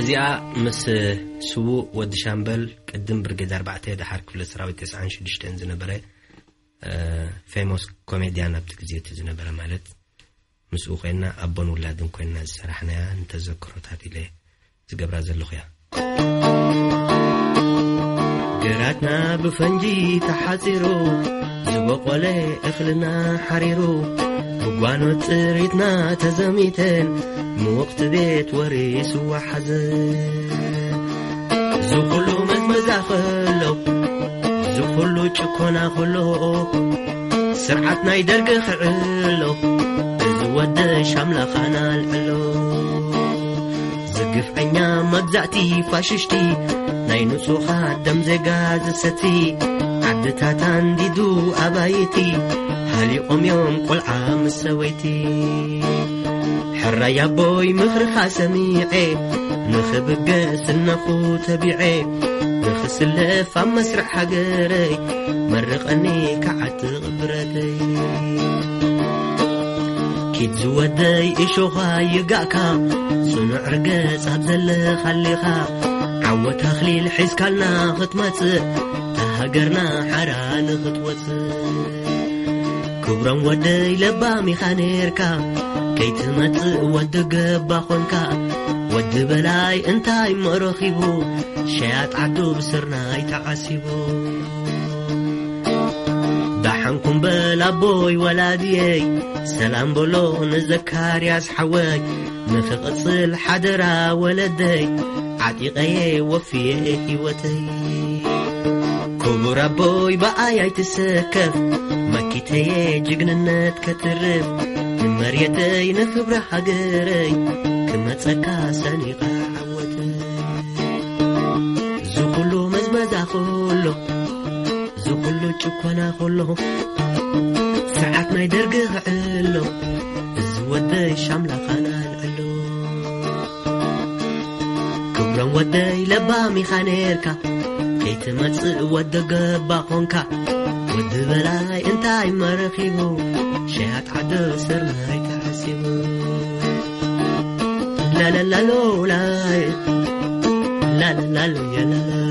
እዚኣ ምስ ስቡእ ወዲ ሻምበል ቅድም ብርጌድ 4 ድሓር ክፍለ ሰራዊት 96 ዝነበረ ፌሞስ ኮሜድያን ኣብቲ ግዜ እቲ ዝነበረ ማለት ምስኡ ኮይንና ኣቦን ውላድን ኮይንና ዝሰራሕናያ ንተዘክሮታት ኢለ ዝገብራ ዘለኹ እያ ግራትና ብፈንጂ ተሓፂሩ ዝበቆለ እኽልና ሓሪሩ እጓኖት ፅሪትና ተዘሚተን ምወቕቲ ቤት ወሬ ስዋ ሓዘ እዚ ኩሉ መዝመዛ ኸሎ እዚ ኩሉ ጭኮና ኸሎ ስርዓት ናይ ደርጊ ክዕሎ እዚ ወደሽ ኣምላኻና ኣልዕሎ ዝግፍዐኛ መግዛእቲ ፋሽሽቲ ናይ ንጹኻት ደም ዜጋ ዝሰቲ عدتات عندي أبايتي هلي أم يوم قل عام سويتي يا بوي مهر خاسميعي نخب قاس النقو تبيعي نخس اللف عم مسرح حقري مرقني كعت غبرتي كيد زودي إشو غاي قاكا صنع رقاس عبزل خليخا ወተኽሊል ሒዝካልና ኽትመጽእ ተሃገርና ሓረ ልኽትወጽእ ክብሮም ወደይ ለባሚኻ ኔርካ ከይትመጽእ ወዲ ገባ ኾንካ ወዲ በላይ እንታይ መረኺቡ ሸያት ዓዱ ብስርና ይተዓሲቡ عنكم بلا بوي ولا دي سلام بلون زكاري حواي نفق اصل حدرا ولدي عتيقي وفيتي وتي كبر بوي بقايا تسكف مكيتي جقننات كترف مريتي نخبر حقري كما تسكا سنقا حوتي زخلو مزمزا خلو ኩሉ ጭኮና ከለኹ ሰዓት ናይ ደርጊ ክዕሎ እዚ ወደይ ሻምላኻና ንዕሉ ክብሮም ወደይ ለባ ሚኻ ነርካ ከይትመጽእ ወደ ገባ ኾንካ ወዲ በላይ እንታይ መረኺቡ ሸያት ዓደ ስርናይ ተሓሲቡ ላላላሎላይ ላላላሎ የላላ